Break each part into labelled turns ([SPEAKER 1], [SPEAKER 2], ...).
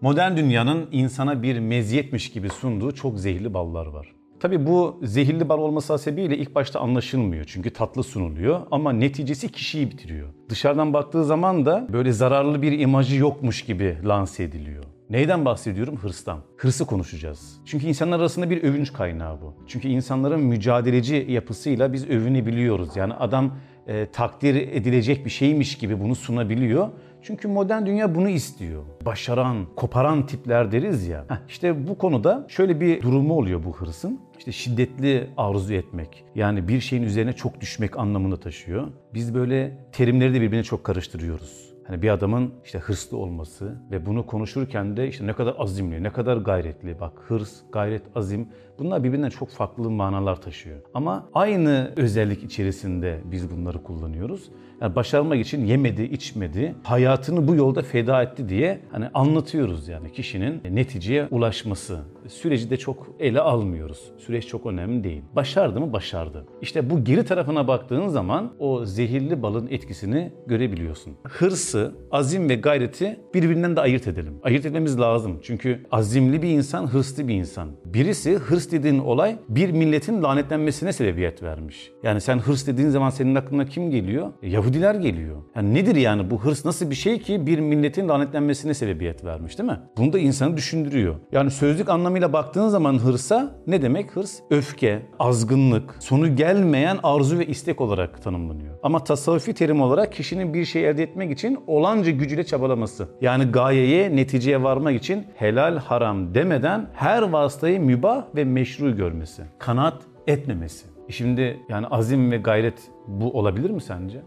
[SPEAKER 1] Modern dünyanın insana bir meziyetmiş gibi sunduğu çok zehirli ballar var. Tabi bu zehirli bal olması hasebiyle ilk başta anlaşılmıyor. Çünkü tatlı sunuluyor ama neticesi kişiyi bitiriyor. Dışarıdan baktığı zaman da böyle zararlı bir imajı yokmuş gibi lanse ediliyor. Neyden bahsediyorum? Hırstan. Hırsı konuşacağız. Çünkü insanlar arasında bir övünç kaynağı bu. Çünkü insanların mücadeleci yapısıyla biz övünebiliyoruz. Yani adam e, takdir edilecek bir şeymiş gibi bunu sunabiliyor. Çünkü modern dünya bunu istiyor. Başaran, koparan tipler deriz ya. Heh, işte bu konuda şöyle bir durumu oluyor bu hırsın. İşte şiddetli arzu etmek. Yani bir şeyin üzerine çok düşmek anlamını taşıyor. Biz böyle terimleri de birbirine çok karıştırıyoruz. Hani bir adamın işte hırslı olması ve bunu konuşurken de işte ne kadar azimli, ne kadar gayretli. Bak hırs, gayret, azim bunlar birbirinden çok farklı manalar taşıyor. Ama aynı özellik içerisinde biz bunları kullanıyoruz. Yani başarmak için yemedi, içmedi, hayatını bu yolda feda etti diye hani anlatıyoruz yani kişinin neticeye ulaşması. Süreci de çok ele almıyoruz. Süreç çok önemli değil. Başardı mı? Başardı. İşte bu geri tarafına baktığın zaman o zehirli balın etkisini görebiliyorsun. Hırsı, azim ve gayreti birbirinden de ayırt edelim. Ayırt etmemiz lazım. Çünkü azimli bir insan, hırslı bir insan. Birisi hırs dediğin olay bir milletin lanetlenmesine sebebiyet vermiş. Yani sen hırs dediğin zaman senin aklına kim geliyor? E, Yahudiler geliyor. Yani nedir yani bu hırs nasıl bir şey ki bir milletin lanetlenmesine sebebiyet vermiş değil mi? Bunu da insanı düşündürüyor. Yani sözlük anlamıyla baktığın zaman hırsa ne demek? Hırs öfke, azgınlık, sonu gelmeyen arzu ve istek olarak tanımlanıyor. Ama tasavvufi terim olarak kişinin bir şey elde etmek için olanca gücüyle çabalaması. Yani gayeye, neticeye varmak için helal haram demeden her vasıtayı mübah ve meşru görmesi. Kanaat etmemesi. E Şimdi yani azim ve gayret bu olabilir mi sence?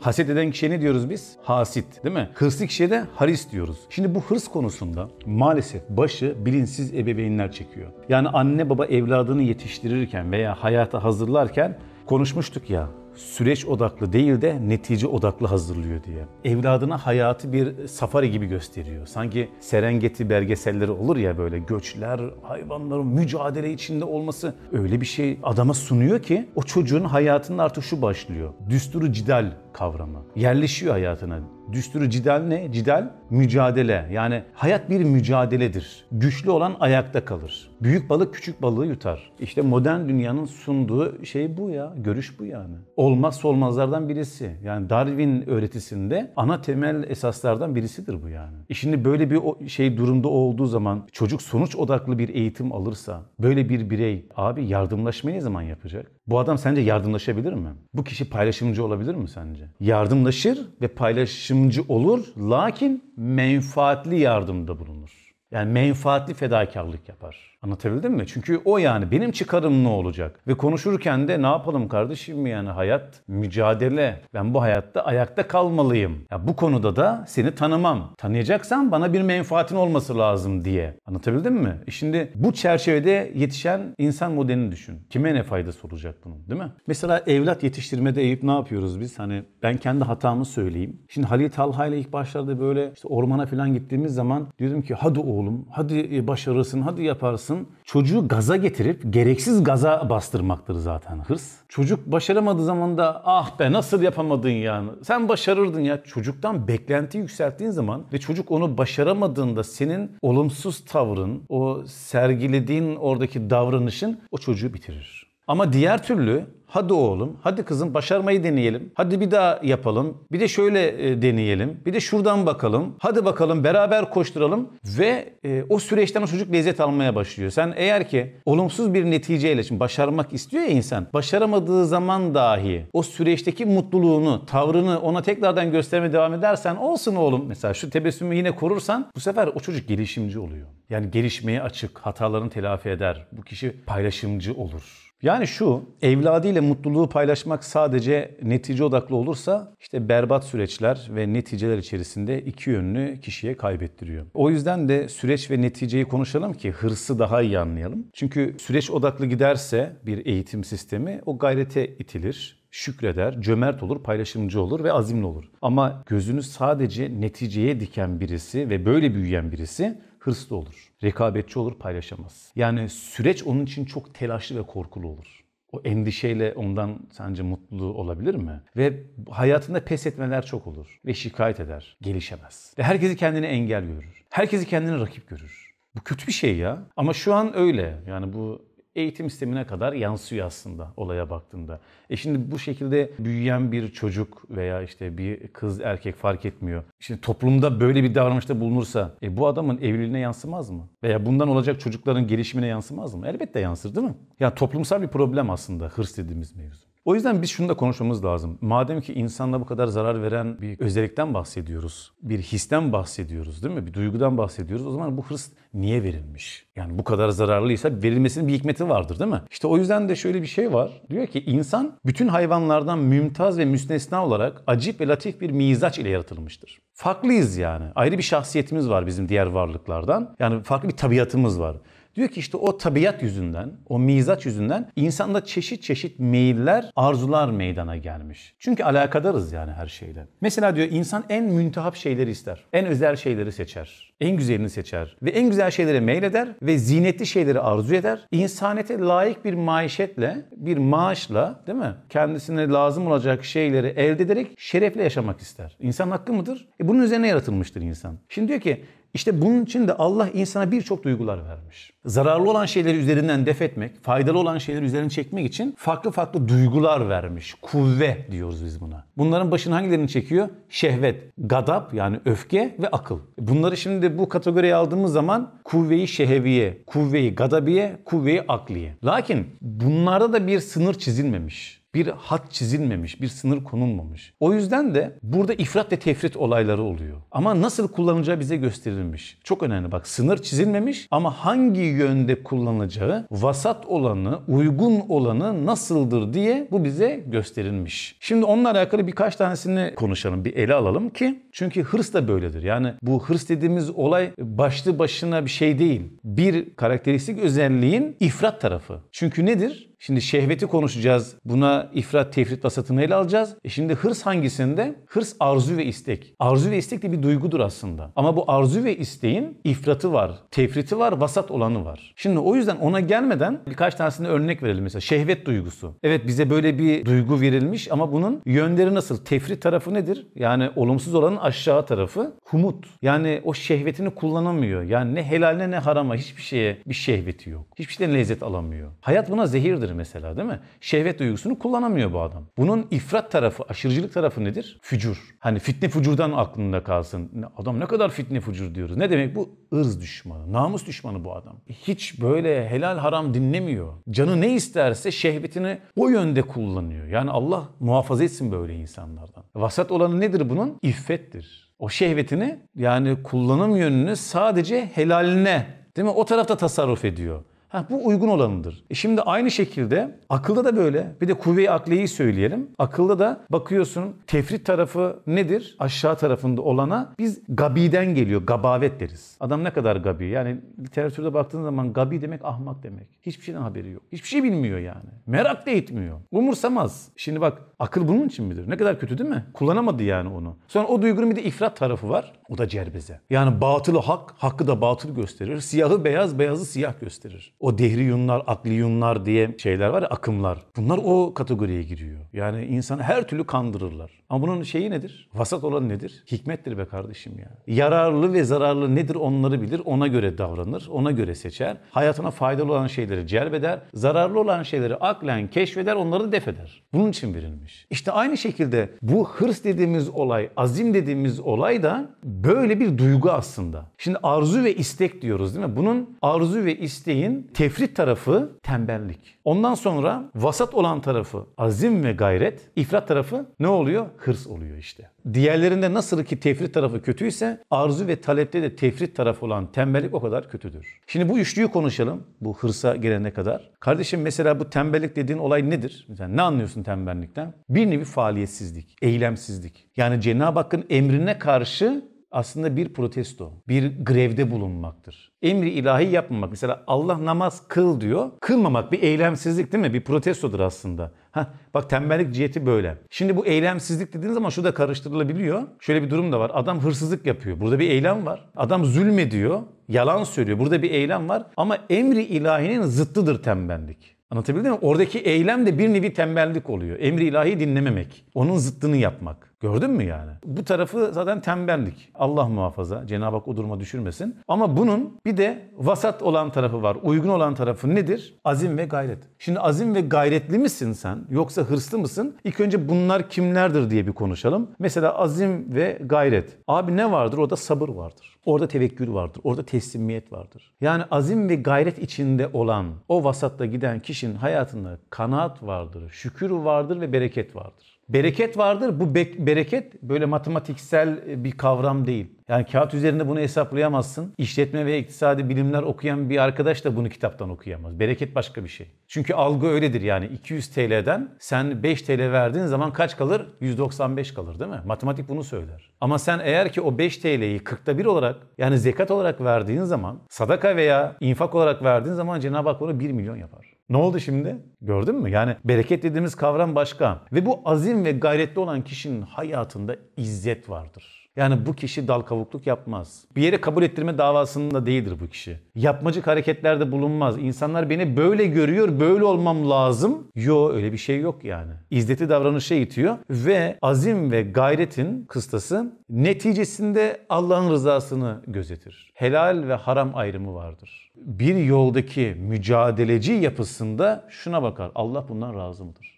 [SPEAKER 1] Haset eden kişiye ne diyoruz biz? Hasit değil mi? Hırslı kişiye de haris diyoruz. Şimdi bu hırs konusunda maalesef başı bilinçsiz ebeveynler çekiyor. Yani anne baba evladını yetiştirirken veya hayata hazırlarken konuşmuştuk ya süreç odaklı değil de netice odaklı hazırlıyor diye. Evladına hayatı bir safari gibi gösteriyor. Sanki Serengeti belgeselleri olur ya böyle göçler, hayvanların mücadele içinde olması öyle bir şey adama sunuyor ki o çocuğun hayatının artık şu başlıyor. Düsturu cidal kavramı. Yerleşiyor hayatına. Düsturu cidal ne? Cidal mücadele. Yani hayat bir mücadeledir. Güçlü olan ayakta kalır. Büyük balık küçük balığı yutar. İşte modern dünyanın sunduğu şey bu ya. Görüş bu yani. Olmazsa olmazlardan birisi. Yani Darwin öğretisinde ana temel esaslardan birisidir bu yani. E şimdi böyle bir şey durumda olduğu zaman çocuk sonuç odaklı bir eğitim alırsa böyle bir birey abi yardımlaşmayı ne zaman yapacak? Bu adam sence yardımlaşabilir mi? Bu kişi paylaşımcı olabilir mi sence? Yardımlaşır ve paylaşımcı olur lakin menfaatli yardımda bulunur. Yani menfaatli fedakarlık yapar. Anlatabildim mi? Çünkü o yani benim çıkarım ne olacak? Ve konuşurken de ne yapalım kardeşim yani hayat mücadele. Ben bu hayatta ayakta kalmalıyım. Ya bu konuda da seni tanımam. Tanıyacaksan bana bir menfaatin olması lazım diye. Anlatabildim mi? E şimdi bu çerçevede yetişen insan modelini düşün. Kime ne faydası olacak bunun değil mi? Mesela evlat yetiştirmede Eyüp ne yapıyoruz biz? Hani ben kendi hatamı söyleyeyim. Şimdi Halil Talha ile ilk başlarda böyle işte ormana falan gittiğimiz zaman diyordum ki hadi oğlum hadi başarırsın hadi yaparsın. Çocuğu gaza getirip gereksiz gaza bastırmaktır zaten hırs. Çocuk başaramadığı zaman da ah be nasıl yapamadın yani sen başarırdın ya. Çocuktan beklenti yükselttiğin zaman ve çocuk onu başaramadığında senin olumsuz tavrın, o sergilediğin oradaki davranışın o çocuğu bitirir. Ama diğer türlü hadi oğlum, hadi kızım başarmayı deneyelim. Hadi bir daha yapalım. Bir de şöyle e, deneyelim. Bir de şuradan bakalım. Hadi bakalım beraber koşturalım ve e, o süreçten o çocuk lezzet almaya başlıyor. Sen eğer ki olumsuz bir neticeyle şimdi başarmak istiyor ya insan. Başaramadığı zaman dahi o süreçteki mutluluğunu, tavrını ona tekrardan göstermeye devam edersen olsun oğlum. Mesela şu tebessümü yine korursan bu sefer o çocuk gelişimci oluyor. Yani gelişmeye açık, hatalarını telafi eder. Bu kişi paylaşımcı olur. Yani şu evladıyla mutluluğu paylaşmak sadece netice odaklı olursa işte berbat süreçler ve neticeler içerisinde iki yönlü kişiye kaybettiriyor. O yüzden de süreç ve neticeyi konuşalım ki hırsı daha iyi anlayalım. Çünkü süreç odaklı giderse bir eğitim sistemi o gayrete itilir şükreder, cömert olur, paylaşımcı olur ve azimli olur. Ama gözünü sadece neticeye diken birisi ve böyle büyüyen birisi hırslı olur. Rekabetçi olur, paylaşamaz. Yani süreç onun için çok telaşlı ve korkulu olur. O endişeyle ondan sence mutlu olabilir mi? Ve hayatında pes etmeler çok olur. Ve şikayet eder. Gelişemez. Ve herkesi kendine engel görür. Herkesi kendine rakip görür. Bu kötü bir şey ya. Ama şu an öyle. Yani bu eğitim sistemine kadar yansıyor aslında olaya baktığında. E şimdi bu şekilde büyüyen bir çocuk veya işte bir kız erkek fark etmiyor. Şimdi toplumda böyle bir davranışta bulunursa e bu adamın evliliğine yansımaz mı? Veya bundan olacak çocukların gelişimine yansımaz mı? Elbette yansır değil mi? Yani toplumsal bir problem aslında hırs dediğimiz mevzu. O yüzden biz şunu da konuşmamız lazım. Madem ki insanla bu kadar zarar veren bir özellikten bahsediyoruz, bir histen bahsediyoruz değil mi? Bir duygudan bahsediyoruz. O zaman bu hırs niye verilmiş? Yani bu kadar zararlıysa verilmesinin bir hikmeti vardır değil mi? İşte o yüzden de şöyle bir şey var. Diyor ki insan bütün hayvanlardan mümtaz ve müstesna olarak acip ve latif bir mizaç ile yaratılmıştır. Farklıyız yani. Ayrı bir şahsiyetimiz var bizim diğer varlıklardan. Yani farklı bir tabiatımız var. Diyor ki işte o tabiat yüzünden, o mizaç yüzünden insanda çeşit çeşit meyiller, arzular meydana gelmiş. Çünkü alakadarız yani her şeyle. Mesela diyor insan en müntehap şeyleri ister. En özel şeyleri seçer. En güzelini seçer. Ve en güzel şeylere meyleder ve zinetli şeyleri arzu eder. İnsaniyete layık bir maişetle, bir maaşla değil mi? Kendisine lazım olacak şeyleri elde ederek şerefle yaşamak ister. İnsan hakkı mıdır? E bunun üzerine yaratılmıştır insan. Şimdi diyor ki işte bunun için de Allah insana birçok duygular vermiş. Zararlı olan şeyleri üzerinden def etmek, faydalı olan şeyleri üzerine çekmek için farklı farklı duygular vermiş. Kuvve diyoruz biz buna. Bunların başını hangilerini çekiyor? Şehvet, gadap yani öfke ve akıl. Bunları şimdi bu kategoriye aldığımız zaman kuvveyi şeheviye, kuvveyi gadabiye, kuvveyi akliye. Lakin bunlarda da bir sınır çizilmemiş bir hat çizilmemiş, bir sınır konulmamış. O yüzden de burada ifrat ve tefrit olayları oluyor. Ama nasıl kullanacağı bize gösterilmiş. Çok önemli bak sınır çizilmemiş ama hangi yönde kullanacağı, vasat olanı, uygun olanı nasıldır diye bu bize gösterilmiş. Şimdi onunla alakalı birkaç tanesini konuşalım, bir ele alalım ki çünkü hırs da böyledir. Yani bu hırs dediğimiz olay başlı başına bir şey değil. Bir karakteristik özelliğin ifrat tarafı. Çünkü nedir? Şimdi şehveti konuşacağız. Buna ifrat, tefrit vasatını ele alacağız. E şimdi hırs hangisinde? Hırs arzu ve istek. Arzu ve istek de bir duygudur aslında. Ama bu arzu ve isteğin ifratı var, tefriti var, vasat olanı var. Şimdi o yüzden ona gelmeden birkaç tanesini örnek verelim. Mesela şehvet duygusu. Evet bize böyle bir duygu verilmiş ama bunun yönleri nasıl? Tefrit tarafı nedir? Yani olumsuz olanın aşağı tarafı. Humut. Yani o şehvetini kullanamıyor. Yani ne helaline ne harama hiçbir şeye bir şehveti yok. Hiçbir şeyden lezzet alamıyor. Hayat buna zehirdir mesela değil mi? Şehvet duygusunu kullanamıyor bu adam. Bunun ifrat tarafı, aşırıcılık tarafı nedir? Fücur. Hani fitne fucurdan aklında kalsın. Adam ne kadar fitne fucur diyoruz. Ne demek bu? ırz düşmanı, namus düşmanı bu adam. Hiç böyle helal haram dinlemiyor. Canı ne isterse şehvetini o yönde kullanıyor. Yani Allah muhafaza etsin böyle insanlardan. Vasat olanı nedir bunun? İffettir. O şehvetini yani kullanım yönünü sadece helaline değil mi? O tarafta tasarruf ediyor. Ha, bu uygun olanıdır. E şimdi aynı şekilde akılda da böyle. Bir de kuvve-i akliyeyi söyleyelim. Akılda da bakıyorsun tefrit tarafı nedir? Aşağı tarafında olana biz gabiden geliyor. Gabavet deriz. Adam ne kadar gabi? Yani literatürde baktığın zaman gabi demek ahmak demek. Hiçbir şeyden haberi yok. Hiçbir şey bilmiyor yani. Merak da etmiyor. Umursamaz. Şimdi bak akıl bunun için midir? Ne kadar kötü değil mi? Kullanamadı yani onu. Sonra o duygunun bir de ifrat tarafı var. O da cerbeze. Yani batılı hak, hakkı da batıl gösterir. Siyahı beyaz, beyazı siyah gösterir. O dehriyunlar, akliyunlar diye şeyler var ya akımlar. Bunlar o kategoriye giriyor. Yani insanı her türlü kandırırlar. Ama bunun şeyi nedir? Vasat olan nedir? Hikmettir be kardeşim ya. Yararlı ve zararlı nedir onları bilir. Ona göre davranır. Ona göre seçer. Hayatına faydalı olan şeyleri celbeder. Zararlı olan şeyleri aklen keşfeder. Onları da def. Bunun için verilmiş. İşte aynı şekilde bu hırs dediğimiz olay, azim dediğimiz olay da böyle bir duygu aslında. Şimdi arzu ve istek diyoruz değil mi? Bunun arzu ve isteğin tefrit tarafı tembellik. Ondan sonra vasat olan tarafı azim ve gayret, ifrat tarafı ne oluyor? Hırs oluyor işte. Diğerlerinde nasıl ki tefrit tarafı kötüyse arzu ve talepte de tefrit tarafı olan tembellik o kadar kötüdür. Şimdi bu üçlüyü konuşalım bu hırsa gelene kadar. Kardeşim mesela bu tembellik dediğin olay nedir? Mesela ne anlıyorsun tembellikten? Bir nevi faaliyetsizlik, eylemsizlik. Yani Cenab-ı Hakk'ın emrine karşı aslında bir protesto, bir grevde bulunmaktır. Emri ilahi yapmamak. Mesela Allah namaz kıl diyor. Kılmamak bir eylemsizlik değil mi? Bir protestodur aslında. Heh, bak tembellik ciheti böyle. Şimdi bu eylemsizlik dediğiniz zaman şu da karıştırılabiliyor. Şöyle bir durum da var. Adam hırsızlık yapıyor. Burada bir eylem var. Adam zulmediyor. Yalan söylüyor. Burada bir eylem var. Ama emri ilahinin zıttıdır tembellik. Anlatabildim mi? Oradaki eylem de bir nevi tembellik oluyor. Emri ilahi dinlememek. Onun zıttını yapmak. Gördün mü yani? Bu tarafı zaten tembellik. Allah muhafaza. Cenab-ı Hak o duruma düşürmesin. Ama bunun bir de vasat olan tarafı var. Uygun olan tarafı nedir? Azim ve gayret. Şimdi azim ve gayretli misin sen? Yoksa hırslı mısın? İlk önce bunlar kimlerdir diye bir konuşalım. Mesela azim ve gayret. Abi ne vardır? Orada sabır vardır. Orada tevekkül vardır. Orada teslimiyet vardır. Yani azim ve gayret içinde olan o vasatta giden kişinin hayatında kanaat vardır, şükür vardır ve bereket vardır. Bereket vardır. Bu be- bereket böyle matematiksel bir kavram değil. Yani kağıt üzerinde bunu hesaplayamazsın. İşletme ve iktisadi bilimler okuyan bir arkadaş da bunu kitaptan okuyamaz. Bereket başka bir şey. Çünkü algı öyledir yani 200 TL'den sen 5 TL verdiğin zaman kaç kalır? 195 kalır değil mi? Matematik bunu söyler. Ama sen eğer ki o 5 TL'yi 40'ta 1 olarak yani zekat olarak verdiğin zaman sadaka veya infak olarak verdiğin zaman Cenab-ı Hak onu 1 milyon yapar. Ne oldu şimdi? Gördün mü? Yani bereket dediğimiz kavram başka. Ve bu azim ve gayretli olan kişinin hayatında izzet vardır. Yani bu kişi dal kavukluk yapmaz. Bir yere kabul ettirme davasında değildir bu kişi. Yapmacık hareketlerde bulunmaz. İnsanlar beni böyle görüyor, böyle olmam lazım. Yo öyle bir şey yok yani. İzzeti davranışa itiyor ve azim ve gayretin kıstası neticesinde Allah'ın rızasını gözetir. Helal ve haram ayrımı vardır. Bir yoldaki mücadeleci yapısında şuna bakar. Allah bundan razı mıdır?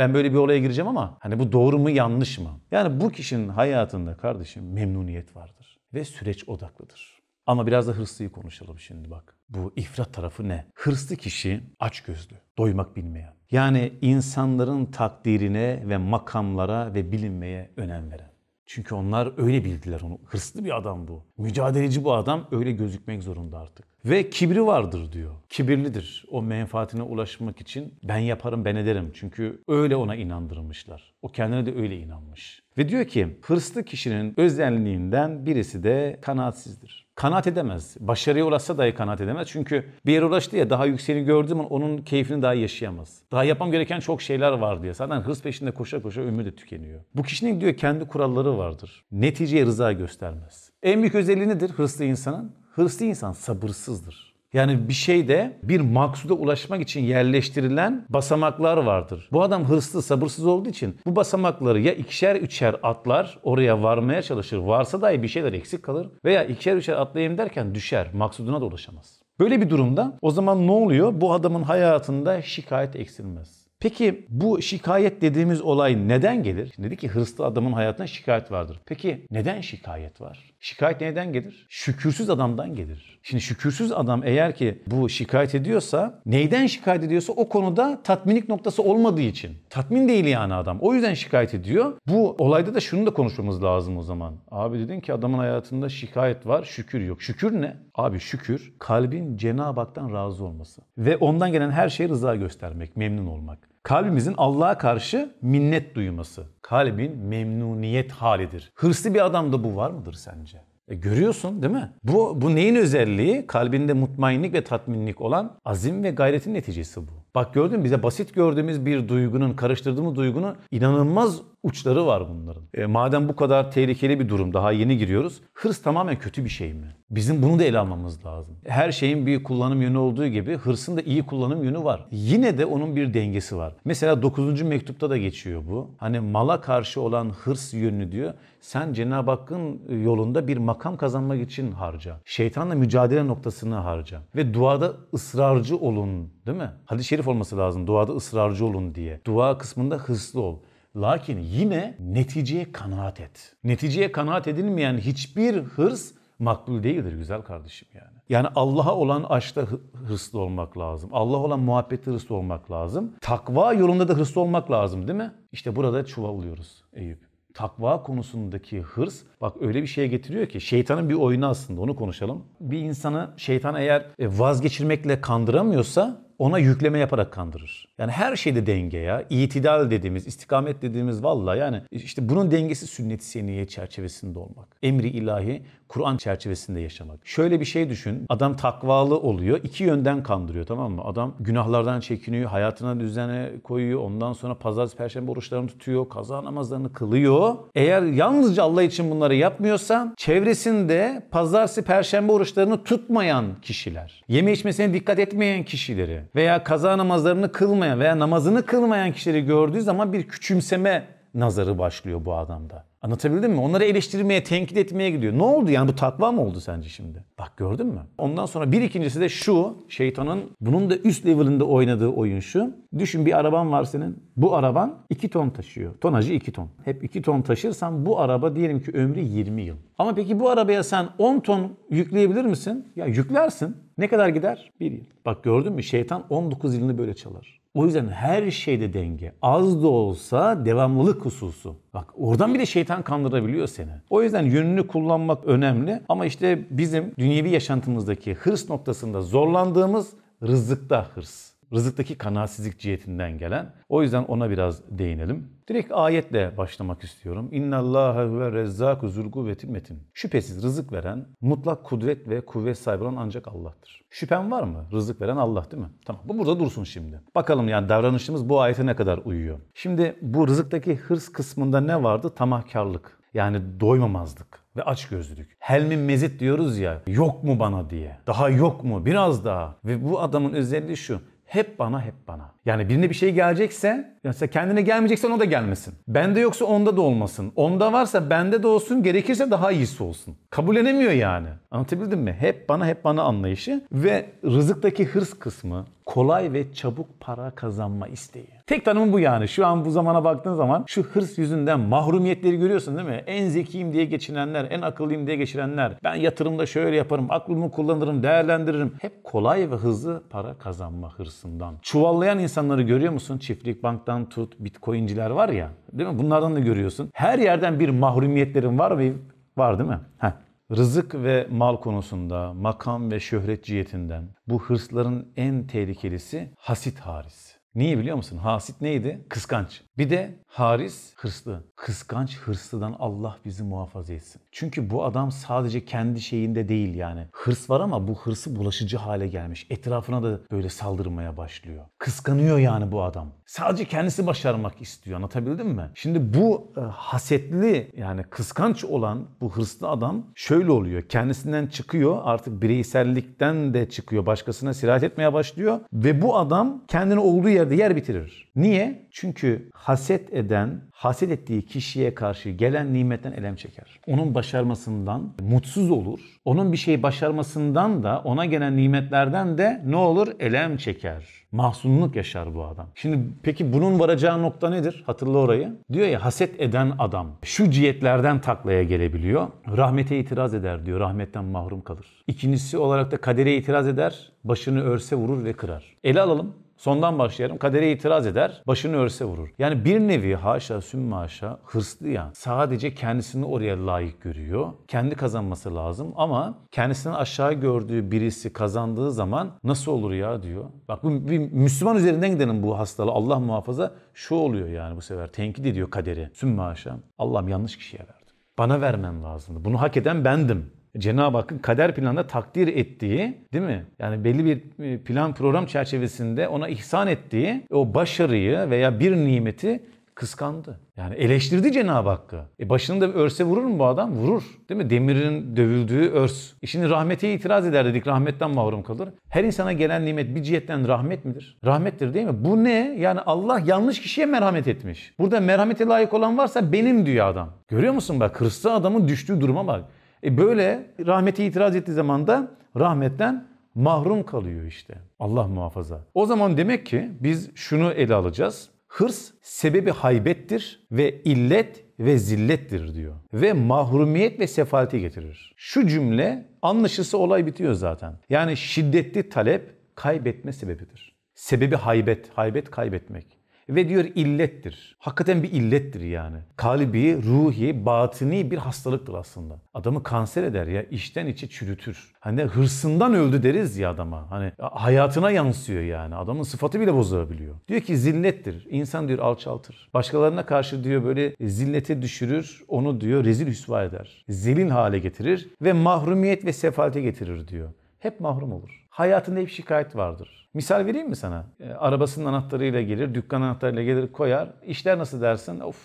[SPEAKER 1] Ben böyle bir olaya gireceğim ama hani bu doğru mu yanlış mı? Yani bu kişinin hayatında kardeşim memnuniyet vardır ve süreç odaklıdır. Ama biraz da hırslıyı konuşalım şimdi bak. Bu ifrat tarafı ne? Hırslı kişi aç gözlü, doymak bilmeyen. Yani insanların takdirine ve makamlara ve bilinmeye önem veren. Çünkü onlar öyle bildiler onu. Hırslı bir adam bu. Mücadeleci bu adam öyle gözükmek zorunda artık. Ve kibri vardır diyor. Kibirlidir. O menfaatine ulaşmak için ben yaparım ben ederim. Çünkü öyle ona inandırmışlar. O kendine de öyle inanmış. Ve diyor ki hırslı kişinin özelliğinden birisi de kanaatsizdir. Kanaat edemez. Başarıya ulaşsa dahi kanaat edemez. Çünkü bir yere ulaştı ya daha yükseğini gördüğü zaman onun keyfini daha yaşayamaz. Daha yapmam gereken çok şeyler var diye. Zaten hırs peşinde koşa koşa ömrü de tükeniyor. Bu kişinin diyor kendi kuralları vardır. Neticeye rıza göstermez. En büyük özelliği nedir hırslı insanın? Hırslı insan sabırsızdır. Yani bir şeyde bir maksuda ulaşmak için yerleştirilen basamaklar vardır. Bu adam hırslı, sabırsız olduğu için bu basamakları ya ikişer üçer atlar, oraya varmaya çalışır. Varsa dahi bir şeyler eksik kalır. Veya ikişer üçer atlayayım derken düşer, maksuduna da ulaşamaz. Böyle bir durumda o zaman ne oluyor? Bu adamın hayatında şikayet eksilmez. Peki bu şikayet dediğimiz olay neden gelir? Şimdi dedi ki hırslı adamın hayatında şikayet vardır. Peki neden şikayet var? Şikayet neden gelir? Şükürsüz adamdan gelir. Şimdi şükürsüz adam eğer ki bu şikayet ediyorsa neyden şikayet ediyorsa o konuda tatminlik noktası olmadığı için. Tatmin değil yani adam. O yüzden şikayet ediyor. Bu olayda da şunu da konuşmamız lazım o zaman. Abi dedin ki adamın hayatında şikayet var, şükür yok. Şükür ne? Abi şükür kalbin Cenab-ı Hak'tan razı olması. Ve ondan gelen her şeye rıza göstermek, memnun olmak. Kalbimizin Allah'a karşı minnet duyması. Kalbin memnuniyet halidir. Hırslı bir adamda bu var mıdır sence? E görüyorsun değil mi? Bu, bu neyin özelliği? Kalbinde mutmainlik ve tatminlik olan azim ve gayretin neticesi bu. Bak gördün bize basit gördüğümüz bir duygunun, karıştırdığımız duygunun inanılmaz uçları var bunların. E, madem bu kadar tehlikeli bir durum, daha yeni giriyoruz. Hırs tamamen kötü bir şey mi? Bizim bunu da ele almamız lazım. Her şeyin bir kullanım yönü olduğu gibi hırsın da iyi kullanım yönü var. Yine de onun bir dengesi var. Mesela 9. mektupta da geçiyor bu. Hani mala karşı olan hırs yönünü diyor. Sen Cenab-ı Hakk'ın yolunda bir makam kazanmak için harca. Şeytanla mücadele noktasını harca. Ve duada ısrarcı olun değil mi? Hadis-i şerif olması lazım duada ısrarcı olun diye. Dua kısmında hırslı ol. Lakin yine neticeye kanaat et. Neticeye kanaat edilmeyen hiçbir hırs makbul değildir güzel kardeşim yani. Yani Allah'a olan aşkta hırslı olmak lazım. Allah olan muhabbette hırslı olmak lazım. Takva yolunda da hırslı olmak lazım değil mi? İşte burada çuvallıyoruz Eyüp. Takva konusundaki hırs bak öyle bir şeye getiriyor ki şeytanın bir oyunu aslında onu konuşalım. Bir insanı şeytan eğer vazgeçirmekle kandıramıyorsa ona yükleme yaparak kandırır. Yani her şeyde denge ya. İtidal dediğimiz, istikamet dediğimiz valla yani işte bunun dengesi sünnet-i seniye çerçevesinde olmak. Emri ilahi Kur'an çerçevesinde yaşamak. Şöyle bir şey düşün. Adam takvalı oluyor. iki yönden kandırıyor tamam mı? Adam günahlardan çekiniyor, hayatına düzene koyuyor. Ondan sonra pazartesi, perşembe oruçlarını tutuyor, kaza namazlarını kılıyor. Eğer yalnızca Allah için bunları yapmıyorsa çevresinde pazartesi, perşembe oruçlarını tutmayan kişiler, yeme içmesine dikkat etmeyen kişileri, veya kaza namazlarını kılmayan veya namazını kılmayan kişileri gördüğü zaman bir küçümseme nazarı başlıyor bu adamda. Anlatabildim mi? Onları eleştirmeye, tenkit etmeye gidiyor. Ne oldu yani bu takva mı oldu sence şimdi? Bak gördün mü? Ondan sonra bir ikincisi de şu şeytanın bunun da üst level'ında oynadığı oyun şu. Düşün bir araban var senin. Bu araban 2 ton taşıyor. Tonajı 2 ton. Hep 2 ton taşırsan bu araba diyelim ki ömrü 20 yıl. Ama peki bu arabaya sen 10 ton yükleyebilir misin? Ya yüklersin. Ne kadar gider? 1 yıl. Bak gördün mü? Şeytan 19 yılını böyle çalar. O yüzden her şeyde denge. Az da olsa devamlılık hususu. Bak oradan bir de şeytan kandırabiliyor seni. O yüzden yönünü kullanmak önemli. Ama işte bizim dünyevi yaşantımızdaki hırs noktasında zorlandığımız rızıkta hırs. Rızıktaki kanaatsizlik cihetinden gelen. O yüzden ona biraz değinelim. Direkt ayetle başlamak istiyorum. İnna Allahe ve rezzaku zul kuvvetil metin. Şüphesiz rızık veren, mutlak kudret ve kuvvet sahibi olan ancak Allah'tır. Şüphen var mı? Rızık veren Allah değil mi? Tamam. Bu burada dursun şimdi. Bakalım yani davranışımız bu ayete ne kadar uyuyor. Şimdi bu rızıktaki hırs kısmında ne vardı? Tamahkarlık. Yani doymamazlık ve açgözlülük. Helmin mezit diyoruz ya yok mu bana diye. Daha yok mu? Biraz daha. Ve bu adamın özelliği şu. Hep bana hep bana. Yani birine bir şey gelecekse, mesela kendine gelmeyecekse ona da gelmesin. Bende yoksa onda da olmasın. Onda varsa bende de olsun, gerekirse daha iyisi olsun. Kabullenemiyor yani. Anlatabildim mi? Hep bana hep bana anlayışı ve rızıktaki hırs kısmı kolay ve çabuk para kazanma isteği. Tek tanımı bu yani. Şu an bu zamana baktığın zaman şu hırs yüzünden mahrumiyetleri görüyorsun değil mi? En zekiyim diye geçinenler, en akıllıyım diye geçirenler. Ben yatırımda şöyle yaparım, aklımı kullanırım, değerlendiririm. Hep kolay ve hızlı para kazanma hırsından. Çuvallayan insanları görüyor musun? Çiftlik banktan tut, bitcoinciler var ya. Değil mi? Bunlardan da görüyorsun. Her yerden bir mahrumiyetlerin var ve var değil mi? Heh. Rızık ve mal konusunda, makam ve şöhret cihetinden bu hırsların en tehlikelisi hasit haris. Niye biliyor musun? Hasit neydi? Kıskanç. Bir de haris hırslı. Kıskanç hırslıdan Allah bizi muhafaza etsin. Çünkü bu adam sadece kendi şeyinde değil yani. Hırs var ama bu hırsı bulaşıcı hale gelmiş. Etrafına da böyle saldırmaya başlıyor. Kıskanıyor yani bu adam. Sadece kendisi başarmak istiyor. Anlatabildim mi? Şimdi bu e, hasetli yani kıskanç olan bu hırslı adam şöyle oluyor. Kendisinden çıkıyor artık bireysellikten de çıkıyor. Başkasına sirayet etmeye başlıyor. Ve bu adam kendini olduğu yerde yer bitirir. Niye? Çünkü haset eden, haset ettiği kişiye karşı gelen nimetten elem çeker. Onun başarmasından mutsuz olur. Onun bir şey başarmasından da ona gelen nimetlerden de ne olur? Elem çeker. Mahzunluk yaşar bu adam. Şimdi peki bunun varacağı nokta nedir? Hatırla orayı. Diyor ya haset eden adam şu cihetlerden taklaya gelebiliyor. Rahmete itiraz eder diyor. Rahmetten mahrum kalır. İkincisi olarak da kadere itiraz eder. Başını örse vurur ve kırar. Ele alalım. Sondan başlayalım. Kadere itiraz eder, başını örse vurur. Yani bir nevi haşa sümme haşa hırslı ya. Sadece kendisini oraya layık görüyor. Kendi kazanması lazım ama kendisinden aşağı gördüğü birisi kazandığı zaman nasıl olur ya diyor. Bak bu bir Müslüman üzerinden gidelim bu hastalığı. Allah muhafaza şu oluyor yani bu sefer. Tenkit ediyor kaderi. Sümme haşa. Allah'ım yanlış kişiye verdim. Bana vermen lazımdı. Bunu hak eden bendim. Cenab-ı Hakk'ın kader planında takdir ettiği değil mi? Yani belli bir plan program çerçevesinde ona ihsan ettiği o başarıyı veya bir nimeti kıskandı. Yani eleştirdi Cenab-ı Hakk'ı. E başını da örse vurur mu bu adam? Vurur. Değil mi? Demirin dövüldüğü örs. E şimdi rahmete itiraz eder dedik. Rahmetten mahrum kalır. Her insana gelen nimet bir cihetten rahmet midir? Rahmettir değil mi? Bu ne? Yani Allah yanlış kişiye merhamet etmiş. Burada merhamete layık olan varsa benim diyor adam. Görüyor musun bak? Hırslı adamın düştüğü duruma bak. E böyle rahmete itiraz ettiği zaman da rahmetten mahrum kalıyor işte. Allah muhafaza. O zaman demek ki biz şunu ele alacağız. Hırs sebebi haybettir ve illet ve zillettir diyor. Ve mahrumiyet ve sefaleti getirir. Şu cümle anlaşılsa olay bitiyor zaten. Yani şiddetli talep kaybetme sebebidir. Sebebi haybet, haybet kaybetmek ve diyor illettir. Hakikaten bir illettir yani. Kalbi, ruhi, batini bir hastalıktır aslında. Adamı kanser eder ya, içten içe çürütür. Hani hırsından öldü deriz ya adama. Hani hayatına yansıyor yani. Adamın sıfatı bile bozulabiliyor. Diyor ki zillettir. İnsan diyor alçaltır. Başkalarına karşı diyor böyle zillete düşürür. Onu diyor rezil hüsva eder. Zelil hale getirir ve mahrumiyet ve sefalete getirir diyor. Hep mahrum olur. Hayatında hep şikayet vardır. Misal vereyim mi sana? E, arabasının anahtarıyla gelir, dükkan anahtarıyla gelir koyar. İşler nasıl dersin? Of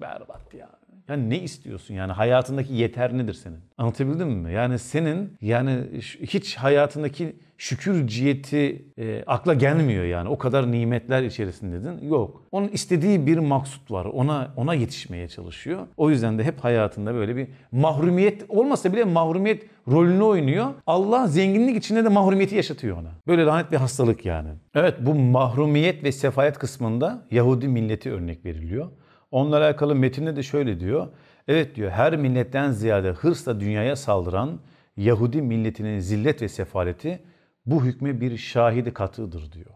[SPEAKER 1] berbat ya. Yani ne istiyorsun yani hayatındaki yeter nedir senin? Anlatabildim mi? Yani senin yani hiç hayatındaki şükür ciheti e, akla gelmiyor yani. O kadar nimetler içerisindeydin. Yok. Onun istediği bir maksut var. Ona ona yetişmeye çalışıyor. O yüzden de hep hayatında böyle bir mahrumiyet olmasa bile mahrumiyet rolünü oynuyor. Allah zenginlik içinde de mahrumiyeti yaşatıyor ona. Böyle lanet bir hastalık yani. Evet bu mahrumiyet ve sefalet kısmında Yahudi milleti örnek veriliyor. Onunla alakalı metinde de şöyle diyor. Evet diyor her milletten ziyade hırsla dünyaya saldıran Yahudi milletinin zillet ve sefaleti bu hükme bir şahidi katıdır diyor.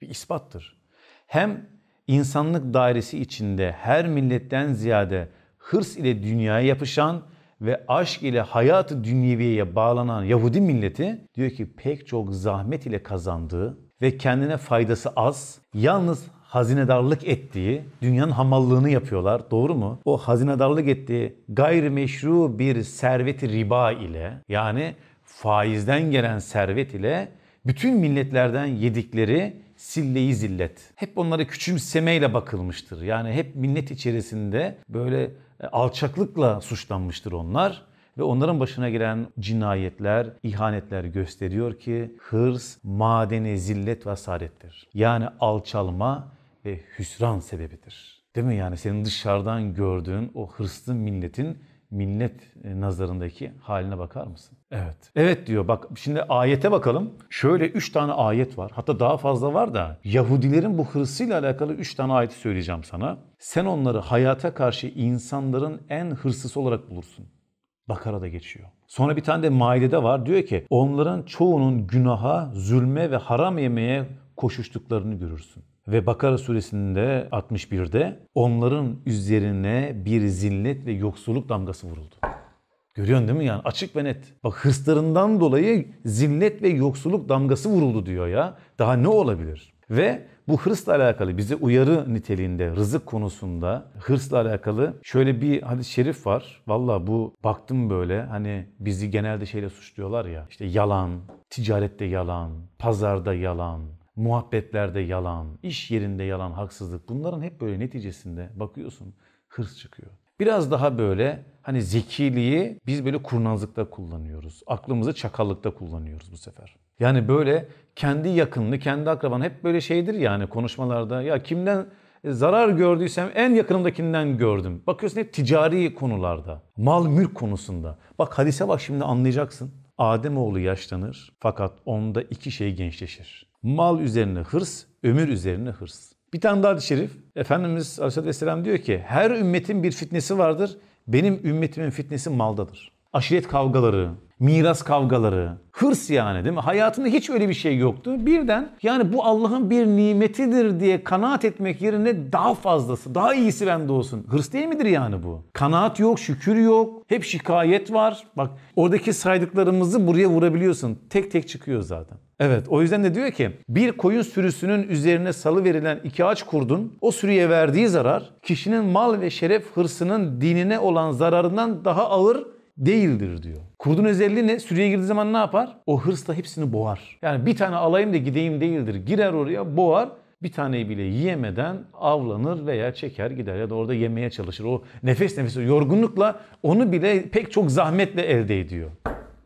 [SPEAKER 1] Bir ispattır. Hem insanlık dairesi içinde her milletten ziyade hırs ile dünyaya yapışan ve aşk ile hayatı dünyeviyeye bağlanan Yahudi milleti diyor ki pek çok zahmet ile kazandığı ve kendine faydası az, yalnız hazinedarlık ettiği, dünyanın hamallığını yapıyorlar. Doğru mu? O hazinedarlık ettiği gayrimeşru bir serveti riba ile yani faizden gelen servet ile bütün milletlerden yedikleri silleyi zillet. Hep onlara küçümsemeyle bakılmıştır. Yani hep millet içerisinde böyle e, alçaklıkla suçlanmıştır onlar. Ve onların başına gelen cinayetler, ihanetler gösteriyor ki hırs madeni zillet ve asarettir. Yani alçalma ve hüsran sebebidir. Değil mi yani senin dışarıdan gördüğün o hırslı milletin millet e, nazarındaki haline bakar mısın? Evet. Evet diyor bak şimdi ayete bakalım. Şöyle 3 tane ayet var. Hatta daha fazla var da Yahudilerin bu hırsıyla alakalı 3 tane ayeti söyleyeceğim sana. Sen onları hayata karşı insanların en hırslısı olarak bulursun. Bakara'da geçiyor. Sonra bir tane de Maide'de var. Diyor ki onların çoğunun günaha, zulme ve haram yemeye koşuştuklarını görürsün. Ve Bakara suresinde 61'de onların üzerine bir zillet ve yoksulluk damgası vuruldu. Görüyorsun değil mi yani açık ve net. Bak hırslarından dolayı zillet ve yoksulluk damgası vuruldu diyor ya. Daha ne olabilir? Ve bu hırsla alakalı bize uyarı niteliğinde rızık konusunda hırsla alakalı şöyle bir hadis-i şerif var. Valla bu baktım böyle hani bizi genelde şeyle suçluyorlar ya. İşte yalan, ticarette yalan, pazarda yalan, muhabbetlerde yalan, iş yerinde yalan, haksızlık. Bunların hep böyle neticesinde bakıyorsun hırs çıkıyor. Biraz daha böyle hani zekiliği biz böyle kurnazlıkta kullanıyoruz. Aklımızı çakallıkta kullanıyoruz bu sefer. Yani böyle kendi yakınını, kendi akraban hep böyle şeydir yani konuşmalarda. Ya kimden zarar gördüysem en yakınımdakinden gördüm. Bakıyorsun hep ticari konularda, mal mülk konusunda. Bak hadise bak şimdi anlayacaksın. Ademoğlu yaşlanır fakat onda iki şey gençleşir. Mal üzerine hırs, ömür üzerine hırs. Bir tane daha şerif. Efendimiz Aleyhisselatü Vesselam diyor ki her ümmetin bir fitnesi vardır. Benim ümmetimin fitnesi maldadır. Aşiret kavgaları, miras kavgaları, hırs yani değil mi? Hayatında hiç öyle bir şey yoktu. Birden yani bu Allah'ın bir nimetidir diye kanaat etmek yerine daha fazlası, daha iyisi bende olsun. Hırs değil midir yani bu? Kanaat yok, şükür yok, hep şikayet var. Bak oradaki saydıklarımızı buraya vurabiliyorsun. Tek tek çıkıyor zaten. Evet o yüzden de diyor ki bir koyun sürüsünün üzerine salı verilen iki aç kurdun o sürüye verdiği zarar kişinin mal ve şeref hırsının dinine olan zararından daha ağır değildir diyor. Kurdun özelliği ne? Sürüye girdiği zaman ne yapar? O hırsla hepsini boğar. Yani bir tane alayım da gideyim değildir. Girer oraya boğar bir taneyi bile yiyemeden avlanır veya çeker gider ya da orada yemeye çalışır. O nefes nefes yorgunlukla onu bile pek çok zahmetle elde ediyor.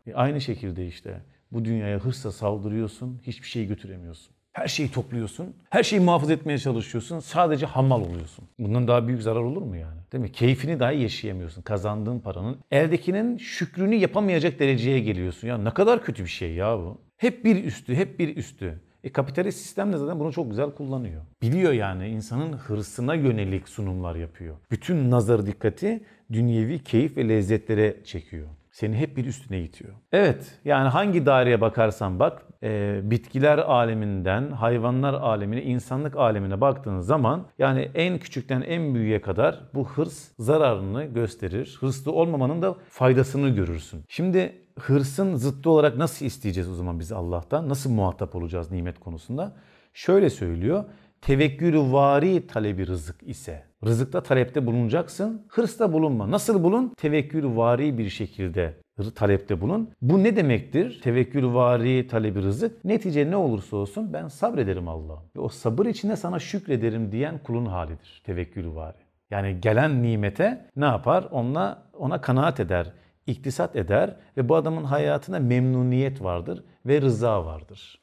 [SPEAKER 1] E aynı şekilde işte bu dünyaya hırsla saldırıyorsun, hiçbir şey götüremiyorsun. Her şeyi topluyorsun, her şeyi muhafaza etmeye çalışıyorsun, sadece hamal oluyorsun. Bundan daha büyük zarar olur mu yani? Değil mi? Keyfini dahi yaşayamıyorsun. Kazandığın paranın eldekinin şükrünü yapamayacak dereceye geliyorsun. Ya ne kadar kötü bir şey ya bu. Hep bir üstü, hep bir üstü. E kapitalist sistem de zaten bunu çok güzel kullanıyor. Biliyor yani insanın hırsına yönelik sunumlar yapıyor. Bütün nazar dikkati dünyevi keyif ve lezzetlere çekiyor seni hep bir üstüne itiyor. Evet yani hangi daireye bakarsan bak e, bitkiler aleminden hayvanlar alemine insanlık alemine baktığın zaman yani en küçükten en büyüğe kadar bu hırs zararını gösterir. Hırslı olmamanın da faydasını görürsün. Şimdi hırsın zıttı olarak nasıl isteyeceğiz o zaman biz Allah'tan? Nasıl muhatap olacağız nimet konusunda? Şöyle söylüyor tevekkülü vari talebi rızık ise rızıkta talepte bulunacaksın. Hırsta bulunma. Nasıl bulun? Tevekkülü vari bir şekilde talepte bulun. Bu ne demektir? Tevekkül vari talebi rızık. Netice ne olursa olsun ben sabrederim Allah'ım. Ve o sabır içinde sana şükrederim diyen kulun halidir. Tevekkül vari. Yani gelen nimete ne yapar? Onunla, ona kanaat eder, iktisat eder ve bu adamın hayatına memnuniyet vardır ve rıza vardır.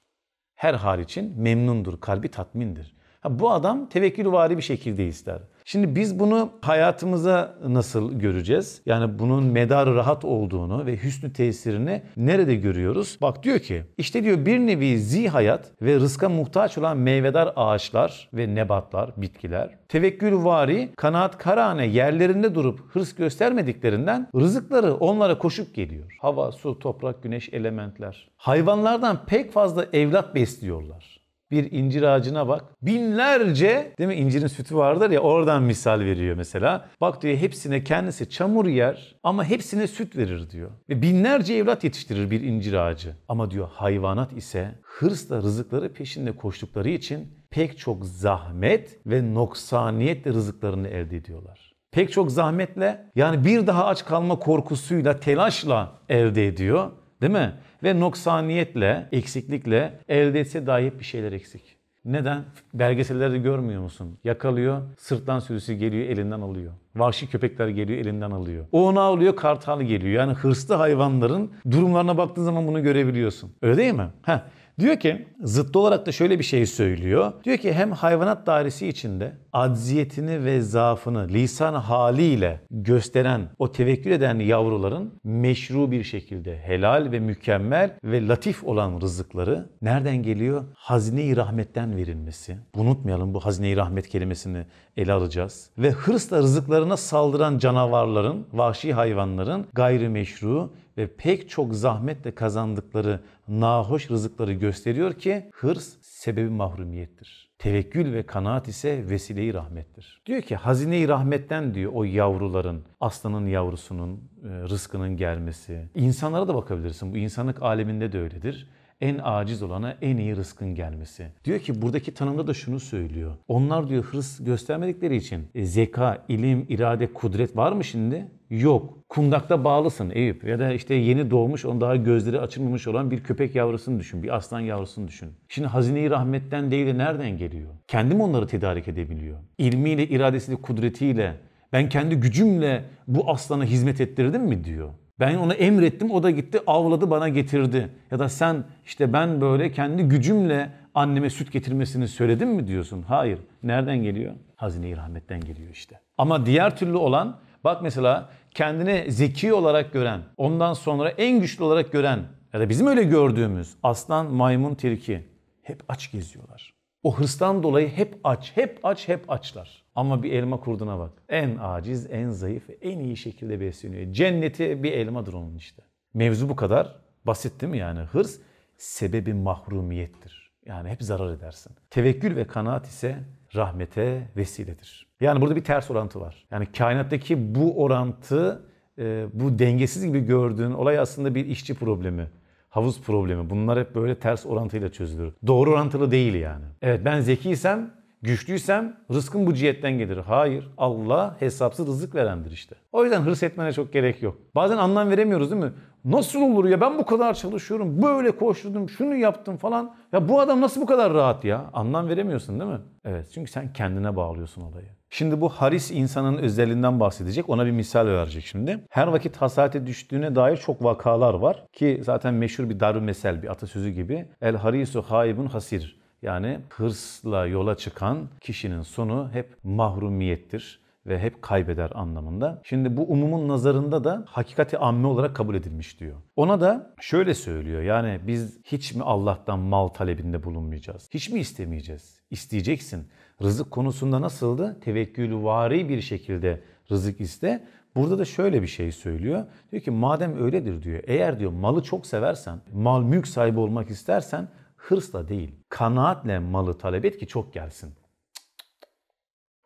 [SPEAKER 1] Her hal için memnundur, kalbi tatmindir. Ha, bu adam tevekkülvari bir şekilde ister. Şimdi biz bunu hayatımıza nasıl göreceğiz? Yani bunun medarı rahat olduğunu ve hüsnü tesirini nerede görüyoruz? Bak diyor ki işte diyor bir nevi zi hayat ve rızka muhtaç olan meyvedar ağaçlar ve nebatlar, bitkiler tevekkülvari, kanaat karane yerlerinde durup hırs göstermediklerinden rızıkları onlara koşup geliyor. Hava, su, toprak, güneş, elementler. Hayvanlardan pek fazla evlat besliyorlar bir incir ağacına bak. Binlerce değil mi incirin sütü vardır ya oradan misal veriyor mesela. Bak diyor hepsine kendisi çamur yer ama hepsine süt verir diyor. Ve binlerce evlat yetiştirir bir incir ağacı. Ama diyor hayvanat ise hırsla rızıkları peşinde koştukları için pek çok zahmet ve noksaniyetle rızıklarını elde ediyorlar. Pek çok zahmetle yani bir daha aç kalma korkusuyla, telaşla elde ediyor. Değil mi? Ve noksaniyetle, eksiklikle elde etse dahi bir şeyler eksik. Neden? Belgesellerde görmüyor musun? Yakalıyor, sırtlan sürüsü geliyor, elinden alıyor. Vahşi köpekler geliyor, elinden alıyor. O onu avlıyor, kartal geliyor. Yani hırslı hayvanların durumlarına baktığın zaman bunu görebiliyorsun. Öyle değil mi? Heh. Diyor ki zıttı olarak da şöyle bir şey söylüyor. Diyor ki hem hayvanat dairesi içinde acziyetini ve zaafını lisan haliyle gösteren o tevekkül eden yavruların meşru bir şekilde helal ve mükemmel ve latif olan rızıkları nereden geliyor? Hazine-i rahmetten verilmesi. Unutmayalım bu hazine-i rahmet kelimesini ele alacağız. Ve hırsla rızıklarına saldıran canavarların, vahşi hayvanların gayrimeşru pek çok zahmetle kazandıkları nahoş rızıkları gösteriyor ki hırs sebebi mahrumiyettir. Tevekkül ve kanaat ise vesileyi rahmettir. Diyor ki hazine-i rahmetten diyor o yavruların, aslanın yavrusunun e, rızkının gelmesi. İnsanlara da bakabilirsin. Bu insanlık aleminde de öyledir en aciz olana en iyi rızkın gelmesi. Diyor ki buradaki tanımda da şunu söylüyor. Onlar diyor hırs göstermedikleri için e, zeka, ilim, irade, kudret var mı şimdi? Yok. Kundakta bağlısın Eyüp ya da işte yeni doğmuş, on daha gözleri açılmamış olan bir köpek yavrusunu düşün, bir aslan yavrusunu düşün. Şimdi hazine-i rahmetten değil de nereden geliyor? Kendim onları tedarik edebiliyor. İlmiyle, iradesiyle, kudretiyle ben kendi gücümle bu aslana hizmet ettirdim mi diyor. Ben ona emrettim, o da gitti avladı bana getirdi. Ya da sen işte ben böyle kendi gücümle anneme süt getirmesini söyledim mi diyorsun? Hayır. Nereden geliyor? Hazine-i rahmetten geliyor işte. Ama diğer türlü olan bak mesela kendini zeki olarak gören, ondan sonra en güçlü olarak gören ya da bizim öyle gördüğümüz aslan, maymun, tilki hep aç geziyorlar. O hırstan dolayı hep aç, hep aç, hep açlar. Ama bir elma kurduna bak. En aciz, en zayıf, en iyi şekilde besleniyor. Cenneti bir elmadır onun işte. Mevzu bu kadar basit değil mi yani? Hırs sebebi mahrumiyettir. Yani hep zarar edersin. Tevekkül ve kanaat ise rahmete vesiledir. Yani burada bir ters orantı var. Yani kainattaki bu orantı, e, bu dengesiz gibi gördüğün olay aslında bir işçi problemi havuz problemi. Bunlar hep böyle ters orantıyla çözülür. Doğru orantılı değil yani. Evet ben zekiysem, güçlüysem rızkım bu cihetten gelir. Hayır. Allah hesapsız rızık verendir işte. O yüzden hırs etmene çok gerek yok. Bazen anlam veremiyoruz değil mi? Nasıl olur ya ben bu kadar çalışıyorum, böyle koşturdum, şunu yaptım falan. Ya bu adam nasıl bu kadar rahat ya? Anlam veremiyorsun değil mi? Evet çünkü sen kendine bağlıyorsun olayı. Şimdi bu haris insanın özelliğinden bahsedecek. Ona bir misal verecek şimdi. Her vakit hasarete düştüğüne dair çok vakalar var. Ki zaten meşhur bir darü mesel, bir atasözü gibi. El harisu haibun hasir. Yani hırsla yola çıkan kişinin sonu hep mahrumiyettir ve hep kaybeder anlamında. Şimdi bu umumun nazarında da hakikati amme olarak kabul edilmiş diyor. Ona da şöyle söylüyor yani biz hiç mi Allah'tan mal talebinde bulunmayacağız? Hiç mi istemeyeceğiz? İsteyeceksin. Rızık konusunda nasıldı? Tevekkülvari bir şekilde rızık iste. Burada da şöyle bir şey söylüyor. Diyor ki madem öyledir diyor. Eğer diyor malı çok seversen, mal mülk sahibi olmak istersen hırsla değil, kanaatle malı talep et ki çok gelsin.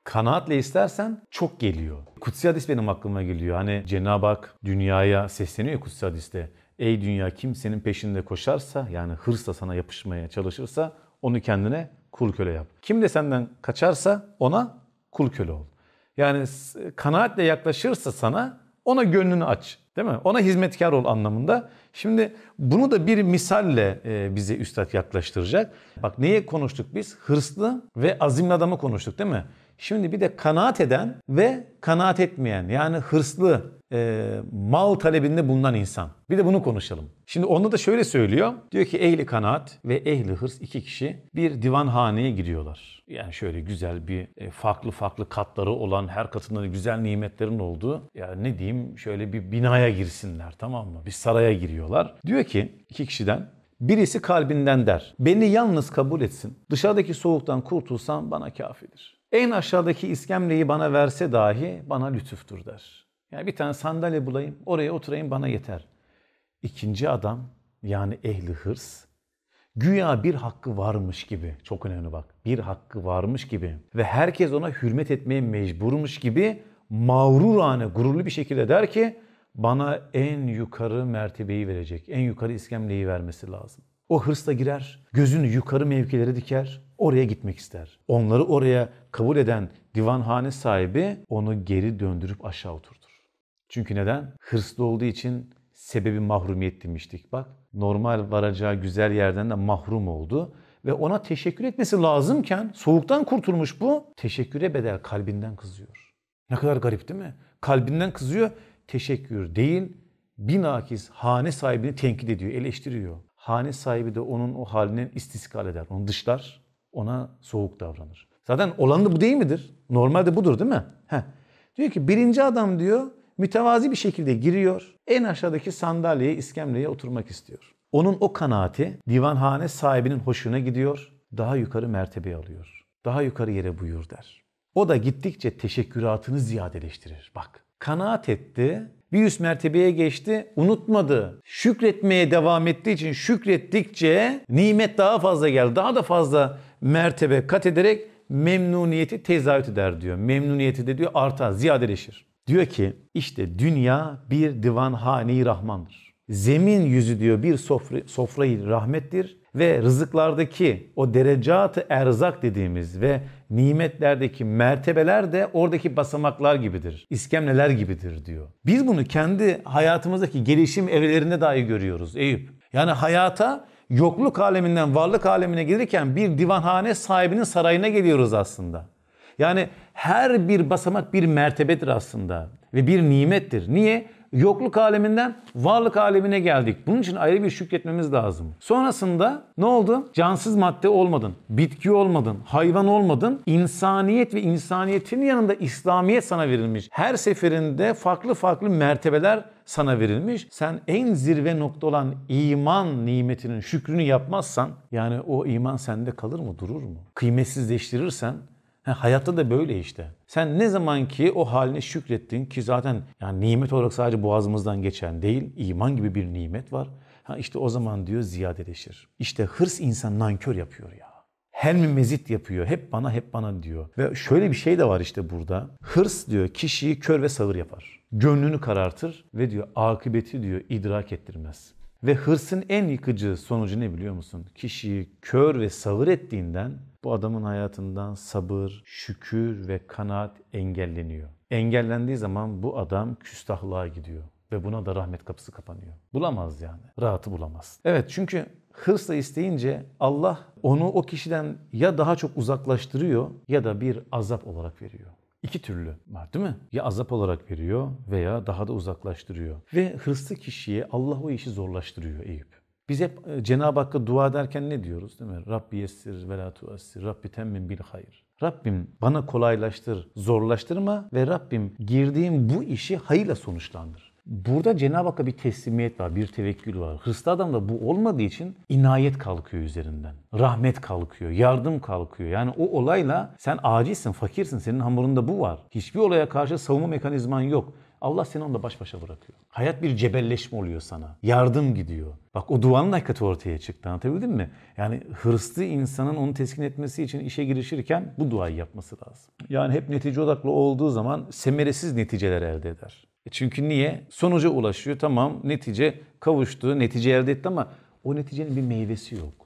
[SPEAKER 1] Kanaatle istersen çok geliyor. Kutsi hadis benim aklıma geliyor. Hani Cenab-ı Hak dünyaya sesleniyor kutsi hadiste. Ey dünya kim senin peşinde koşarsa yani hırsla sana yapışmaya çalışırsa onu kendine kul köle yap. Kim de senden kaçarsa ona kul köle ol. Yani kanaatle yaklaşırsa sana ona gönlünü aç. Değil mi? Ona hizmetkar ol anlamında. Şimdi bunu da bir misalle e, bize üstad yaklaştıracak. Bak neye konuştuk biz? Hırslı ve azimli adamı konuştuk değil mi? Şimdi bir de kanaat eden ve kanaat etmeyen yani hırslı, e, mal talebinde bulunan insan. Bir de bunu konuşalım. Şimdi onda da şöyle söylüyor. Diyor ki ehli kanaat ve ehli hırs iki kişi bir divanhaneye giriyorlar. Yani şöyle güzel bir e, farklı farklı katları olan her katında güzel nimetlerin olduğu ya ne diyeyim şöyle bir binaya girsinler tamam mı? Bir saraya giriyorlar. Diyor ki iki kişiden Birisi kalbinden der. Beni yalnız kabul etsin. Dışarıdaki soğuktan kurtulsam bana kafidir. En aşağıdaki iskemleyi bana verse dahi bana lütuftur der. Yani bir tane sandalye bulayım, oraya oturayım bana yeter. İkinci adam yani ehli hırs güya bir hakkı varmış gibi çok önemli bak bir hakkı varmış gibi ve herkes ona hürmet etmeye mecburmuş gibi mağrurane gururlu bir şekilde der ki bana en yukarı mertebeyi verecek, en yukarı iskemleyi vermesi lazım. O hırsla girer, gözünü yukarı mevkilere diker, oraya gitmek ister. Onları oraya kabul eden divanhane sahibi onu geri döndürüp aşağı oturtur. Çünkü neden? Hırslı olduğu için sebebi mahrumiyet demiştik. Bak normal varacağı güzel yerden de mahrum oldu. Ve ona teşekkür etmesi lazımken soğuktan kurtulmuş bu. Teşekküre bedel kalbinden kızıyor. Ne kadar garip değil mi? Kalbinden kızıyor teşekkür değil, binakis hane sahibini tenkit ediyor, eleştiriyor. Hane sahibi de onun o halinden istiskal eder. Onu dışlar, ona soğuk davranır. Zaten olan da bu değil midir? Normalde budur değil mi? Heh. Diyor ki birinci adam diyor mütevazi bir şekilde giriyor. En aşağıdaki sandalyeye, iskemleye oturmak istiyor. Onun o kanaati divanhane sahibinin hoşuna gidiyor. Daha yukarı mertebe alıyor. Daha yukarı yere buyur der. O da gittikçe teşekküratını ziyadeleştirir. Bak kanaat etti. Bir üst mertebeye geçti, unutmadı. Şükretmeye devam ettiği için şükrettikçe nimet daha fazla geldi. Daha da fazla mertebe kat ederek memnuniyeti tezahüt eder diyor. Memnuniyeti de diyor artar, ziyadeleşir. Diyor ki işte dünya bir divanhane-i rahmandır. Zemin yüzü diyor bir sofra, sofrayı rahmettir ve rızıklardaki o derecatı erzak dediğimiz ve nimetlerdeki mertebeler de oradaki basamaklar gibidir. İskemleler gibidir diyor. Biz bunu kendi hayatımızdaki gelişim evrelerinde dahi görüyoruz Eyüp. Yani hayata yokluk aleminden varlık alemine gelirken bir divanhane sahibinin sarayına geliyoruz aslında. Yani her bir basamak bir mertebedir aslında ve bir nimettir. Niye? yokluk aleminden varlık alemine geldik. Bunun için ayrı bir şükretmemiz lazım. Sonrasında ne oldu? Cansız madde olmadın, bitki olmadın, hayvan olmadın. İnsaniyet ve insaniyetin yanında İslamiyet sana verilmiş. Her seferinde farklı farklı mertebeler sana verilmiş. Sen en zirve nokta olan iman nimetinin şükrünü yapmazsan yani o iman sende kalır mı, durur mu? Kıymetsizleştirirsen Ha, hayatta da böyle işte. Sen ne zaman ki o haline şükrettin ki zaten yani nimet olarak sadece boğazımızdan geçen değil, iman gibi bir nimet var. Ha işte o zaman diyor ziyadeleşir. İşte hırs insan nankör yapıyor ya. Helmi mezit yapıyor. Hep bana hep bana diyor. Ve şöyle bir şey de var işte burada. Hırs diyor kişiyi kör ve sağır yapar. Gönlünü karartır ve diyor akıbeti diyor idrak ettirmez. Ve hırsın en yıkıcı sonucu ne biliyor musun? Kişiyi kör ve sağır ettiğinden bu adamın hayatından sabır, şükür ve kanaat engelleniyor. Engellendiği zaman bu adam küstahlığa gidiyor ve buna da rahmet kapısı kapanıyor. Bulamaz yani. Rahatı bulamaz. Evet çünkü hırsla isteyince Allah onu o kişiden ya daha çok uzaklaştırıyor ya da bir azap olarak veriyor. İki türlü var değil mi? Ya azap olarak veriyor veya daha da uzaklaştırıyor. Ve hırslı kişiye Allah o işi zorlaştırıyor Eyüp. Biz hep e, Cenab-ı Hakk'a dua ederken ne diyoruz değil mi? Rabbi yessir ve la tuassir. Rabbi temmin bil hayır. Rabbim bana kolaylaştır, zorlaştırma ve Rabbim girdiğim bu işi hayırla sonuçlandır. Burada Cenab-ı Hakk'a bir teslimiyet var, bir tevekkül var. Hırslı adamda bu olmadığı için inayet kalkıyor üzerinden. Rahmet kalkıyor, yardım kalkıyor. Yani o olayla sen acizsin, fakirsin, senin hamurunda bu var. Hiçbir olaya karşı savunma mekanizman yok. Allah seni onunla baş başa bırakıyor. Hayat bir cebelleşme oluyor sana. Yardım gidiyor. Bak o duanın hakikati ortaya çıktı. Anlatabildim mi? Yani hırslı insanın onu teskin etmesi için işe girişirken bu duayı yapması lazım. Yani hep netice odaklı olduğu zaman semeresiz neticeler elde eder. E çünkü niye? Sonuca ulaşıyor. Tamam netice kavuştu, netice elde etti ama o neticenin bir meyvesi yok.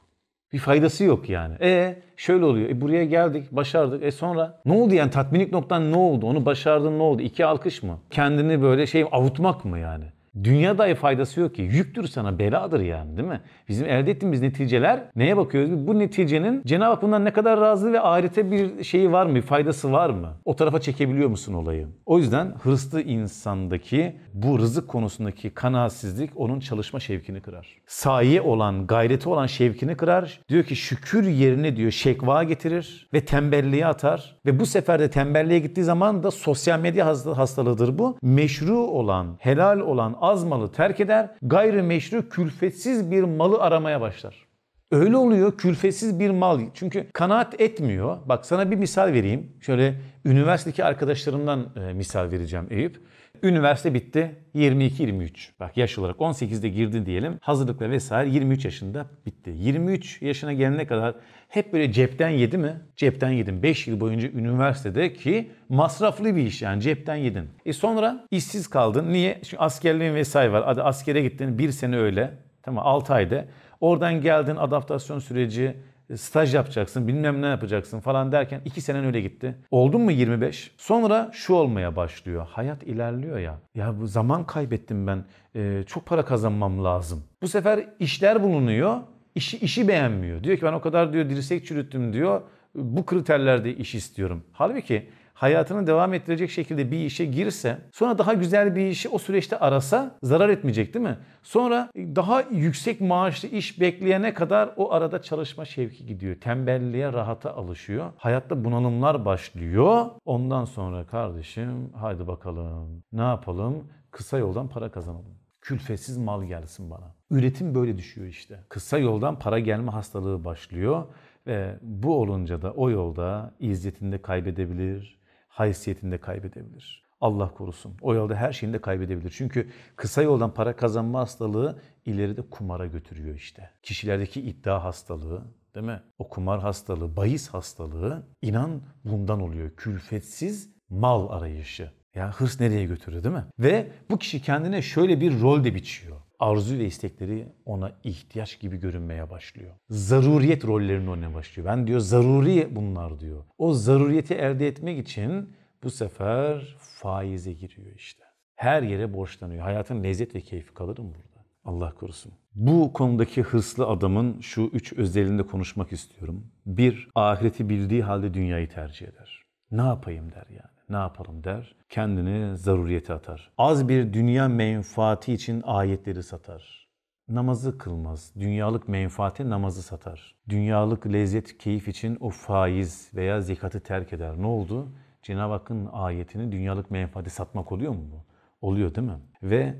[SPEAKER 1] Bir faydası yok yani. E şöyle oluyor. E buraya geldik, başardık. E sonra ne oldu yani tatminlik noktan ne oldu? Onu başardın ne oldu? İki alkış mı? Kendini böyle şey avutmak mı yani? Dünya dahi faydası yok ki. Yüktür sana, beladır yani değil mi? Bizim elde ettiğimiz neticeler neye bakıyoruz? Bu neticenin Cenab-ı Hak bundan ne kadar razı ve ahirete bir şeyi var mı, faydası var mı? O tarafa çekebiliyor musun olayı? O yüzden hırslı insandaki bu rızık konusundaki kanaatsizlik onun çalışma şevkini kırar. Saye olan, gayreti olan şevkini kırar. Diyor ki şükür yerine diyor şekva getirir ve tembelliğe atar. Ve bu sefer de tembelliğe gittiği zaman da sosyal medya hastalığıdır bu. Meşru olan, helal olan az malı terk eder. Gayrimeşru külfetsiz bir malı aramaya başlar. Öyle oluyor külfetsiz bir mal. Çünkü kanaat etmiyor. Bak sana bir misal vereyim. Şöyle üniversitedeki arkadaşlarımdan e, misal vereceğim Eyüp. Üniversite bitti 22-23. Bak yaş olarak 18'de girdin diyelim. Hazırlıkla vesaire 23 yaşında bitti. 23 yaşına gelene kadar hep böyle cepten yedi mi? Cepten yedim. 5 yıl boyunca üniversitede ki masraflı bir iş yani cepten yedin. E sonra işsiz kaldın. Niye? Çünkü askerliğin vesaire var. Hadi askere gittin bir sene öyle. Tamam 6 ayda. Oradan geldin adaptasyon süreci, staj yapacaksın, bilmem ne yapacaksın falan derken iki senen öyle gitti. Oldun mu 25? Sonra şu olmaya başlıyor. Hayat ilerliyor ya. Ya bu zaman kaybettim ben. Ee, çok para kazanmam lazım. Bu sefer işler bulunuyor. İşi, işi beğenmiyor. Diyor ki ben o kadar diyor dirsek çürüttüm diyor. Bu kriterlerde iş istiyorum. Halbuki hayatını devam ettirecek şekilde bir işe girse, sonra daha güzel bir işi o süreçte arasa zarar etmeyecek değil mi? Sonra daha yüksek maaşlı iş bekleyene kadar o arada çalışma şevki gidiyor. Tembelliğe, rahata alışıyor. Hayatta bunalımlar başlıyor. Ondan sonra kardeşim haydi bakalım ne yapalım? Kısa yoldan para kazanalım. Külfetsiz mal gelsin bana. Üretim böyle düşüyor işte. Kısa yoldan para gelme hastalığı başlıyor ve bu olunca da o yolda izzetinde kaybedebilir, haysiyetinde kaybedebilir. Allah korusun. O yolda her şeyini de kaybedebilir. Çünkü kısa yoldan para kazanma hastalığı ileride kumara götürüyor işte. Kişilerdeki iddia hastalığı, değil mi? O kumar hastalığı, bahis hastalığı inan bundan oluyor. Külfetsiz mal arayışı. Ya hırs nereye götürüyor değil mi? Ve bu kişi kendine şöyle bir rol de biçiyor. Arzu ve istekleri ona ihtiyaç gibi görünmeye başlıyor. Zaruriyet rollerini oynamaya başlıyor. Ben diyor zaruri bunlar diyor. O zaruriyeti elde etmek için bu sefer faize giriyor işte. Her yere borçlanıyor. Hayatın lezzet ve keyfi kalır mı burada? Allah korusun. Bu konudaki hırslı adamın şu üç özelliğinde konuşmak istiyorum. Bir, ahireti bildiği halde dünyayı tercih eder. Ne yapayım der yani ne yapalım der. Kendini zaruriyete atar. Az bir dünya menfaati için ayetleri satar. Namazı kılmaz. Dünyalık menfaati namazı satar. Dünyalık lezzet, keyif için o faiz veya zekatı terk eder. Ne oldu? Cenab-ı Hakk'ın ayetini dünyalık menfaati satmak oluyor mu bu? Oluyor değil mi? Ve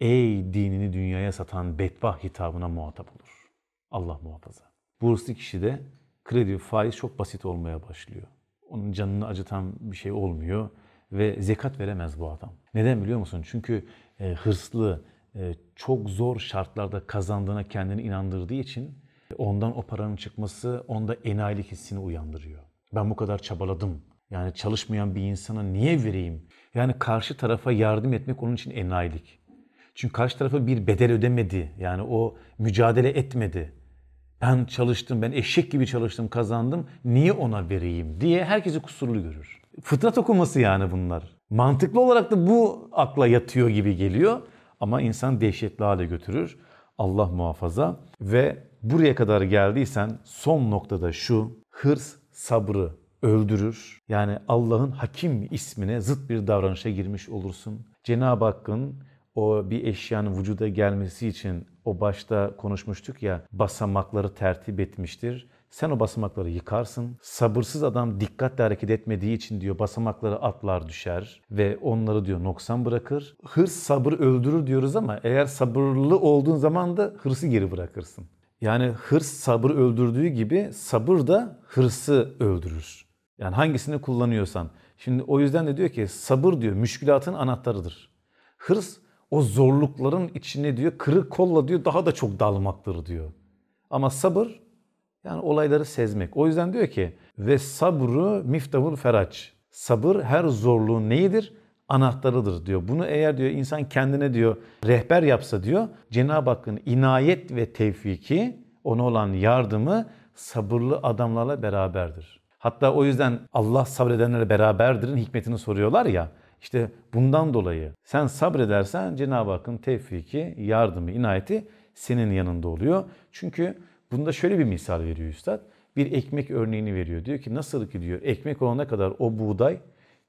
[SPEAKER 1] ey dinini dünyaya satan bedbah hitabına muhatap olur. Allah muhafaza. Bu hırslı kişide kredi faiz çok basit olmaya başlıyor onun canını acıtan bir şey olmuyor ve zekat veremez bu adam. Neden biliyor musun? Çünkü e, hırslı, e, çok zor şartlarda kazandığına kendini inandırdığı için ondan o paranın çıkması onda enayilik hissini uyandırıyor. Ben bu kadar çabaladım. Yani çalışmayan bir insana niye vereyim? Yani karşı tarafa yardım etmek onun için enayilik. Çünkü karşı tarafa bir bedel ödemedi. Yani o mücadele etmedi ben çalıştım, ben eşek gibi çalıştım, kazandım. Niye ona vereyim diye herkesi kusurlu görür. Fıtrat okuması yani bunlar. Mantıklı olarak da bu akla yatıyor gibi geliyor. Ama insan dehşetli hale götürür. Allah muhafaza. Ve buraya kadar geldiysen son noktada şu. Hırs sabrı öldürür. Yani Allah'ın hakim ismine zıt bir davranışa girmiş olursun. Cenab-ı Hakk'ın o bir eşyanın vücuda gelmesi için o başta konuşmuştuk ya basamakları tertip etmiştir. Sen o basamakları yıkarsın. Sabırsız adam dikkatle hareket etmediği için diyor basamakları atlar düşer ve onları diyor noksan bırakır. Hırs sabır öldürür diyoruz ama eğer sabırlı olduğun zaman da hırsı geri bırakırsın. Yani hırs sabır öldürdüğü gibi sabır da hırsı öldürür. Yani hangisini kullanıyorsan. Şimdi o yüzden de diyor ki sabır diyor müşkülatın anahtarıdır. Hırs o zorlukların içine diyor kırık kolla diyor daha da çok dalmaktır diyor. Ama sabır yani olayları sezmek. O yüzden diyor ki ve sabru miftahul feraç. Sabır her zorluğun neyidir? Anahtarıdır diyor. Bunu eğer diyor insan kendine diyor rehber yapsa diyor Cenab-ı Hakk'ın inayet ve tevfiki ona olan yardımı sabırlı adamlarla beraberdir. Hatta o yüzden Allah sabredenlerle beraberdir'in hikmetini soruyorlar ya. İşte bundan dolayı sen sabredersen Cenab-ı Hakk'ın tevfiki, yardımı, inayeti senin yanında oluyor. Çünkü bunda şöyle bir misal veriyor Üstad. Bir ekmek örneğini veriyor. Diyor ki nasıl ki diyor ekmek olana kadar o buğday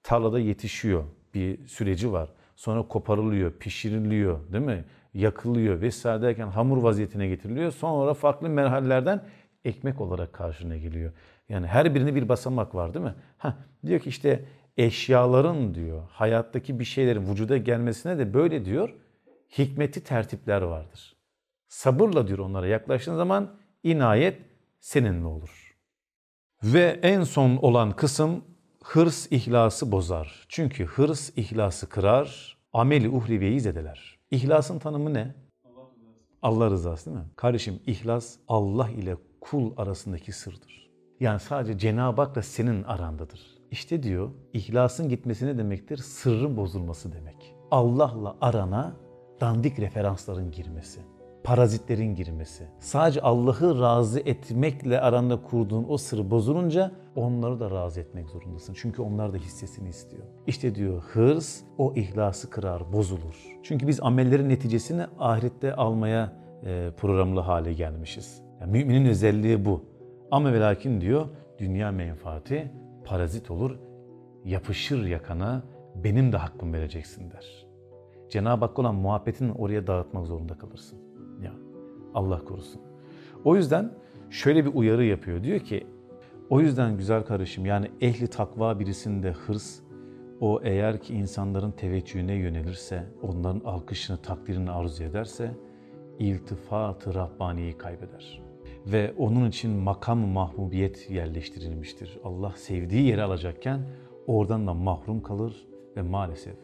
[SPEAKER 1] tarlada yetişiyor. Bir süreci var. Sonra koparılıyor, pişiriliyor değil mi? Yakılıyor vesaire derken hamur vaziyetine getiriliyor. Sonra farklı merhalelerden ekmek olarak karşına geliyor. Yani her birinde bir basamak var değil mi? Heh, diyor ki işte eşyaların diyor hayattaki bir şeylerin vücuda gelmesine de böyle diyor hikmeti tertipler vardır. Sabırla diyor onlara yaklaştığın zaman inayet seninle olur. Ve en son olan kısım hırs ihlası bozar. Çünkü hırs ihlası kırar, ameli uhriveyi zedeler. İhlasın tanımı ne? Allah rızası değil mi? Kardeşim ihlas Allah ile kul arasındaki sırdır. Yani sadece Cenab-ı Hak'la senin arandadır. İşte diyor ihlasın gitmesi ne demektir? Sırrın bozulması demek. Allah'la arana dandik referansların girmesi parazitlerin girmesi. Sadece Allah'ı razı etmekle aranda kurduğun o sırrı bozulunca onları da razı etmek zorundasın. Çünkü onlar da hissesini istiyor. İşte diyor hırs o ihlası kırar, bozulur. Çünkü biz amellerin neticesini ahirette almaya e, programlı hale gelmişiz. Yani müminin özelliği bu. Ama ve lakin diyor dünya menfaati parazit olur, yapışır yakana benim de hakkım vereceksin der. Cenab-ı Hak olan muhabbetini oraya dağıtmak zorunda kalırsın. Ya Allah korusun. O yüzden şöyle bir uyarı yapıyor. Diyor ki o yüzden güzel kardeşim yani ehli takva birisinde hırs o eğer ki insanların teveccühüne yönelirse, onların alkışını, takdirini arzu ederse iltifat-ı Rabbani'yi kaybeder. Ve onun için makam mahbubiyet yerleştirilmiştir. Allah sevdiği yere alacakken oradan da mahrum kalır ve maalesef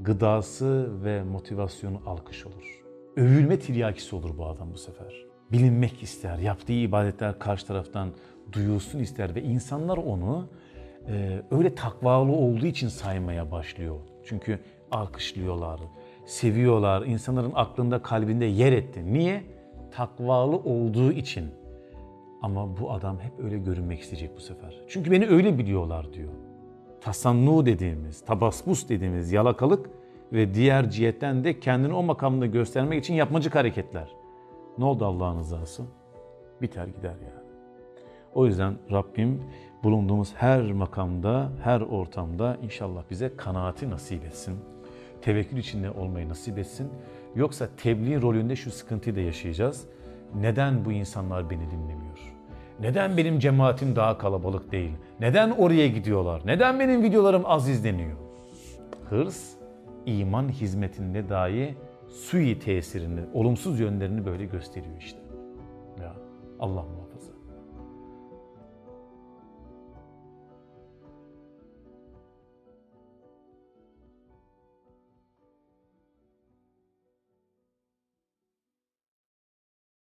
[SPEAKER 1] gıdası ve motivasyonu alkış olur. Övülme tiryakisi olur bu adam bu sefer. Bilinmek ister, yaptığı ibadetler karşı taraftan duyulsun ister ve insanlar onu e, öyle takvalı olduğu için saymaya başlıyor. Çünkü alkışlıyorlar, seviyorlar, insanların aklında kalbinde yer etti. Niye? Takvalı olduğu için. Ama bu adam hep öyle görünmek isteyecek bu sefer. Çünkü beni öyle biliyorlar diyor. Tasannu dediğimiz, tabasbus dediğimiz yalakalık ve diğer cihetten de kendini o makamda göstermek için yapmacık hareketler. Ne oldu Allah'ın rızası? Biter gider yani. O yüzden Rabbim bulunduğumuz her makamda, her ortamda inşallah bize kanaati nasip etsin. Tevekkül içinde olmayı nasip etsin. Yoksa tebliğ rolünde şu sıkıntıyı da yaşayacağız. Neden bu insanlar beni dinlemiyor? Neden benim cemaatim daha kalabalık değil? Neden oraya gidiyorlar? Neden benim videolarım az izleniyor? Hırs, iman hizmetinde dahi sui tesirini, olumsuz yönlerini böyle gösteriyor işte. Ya Allah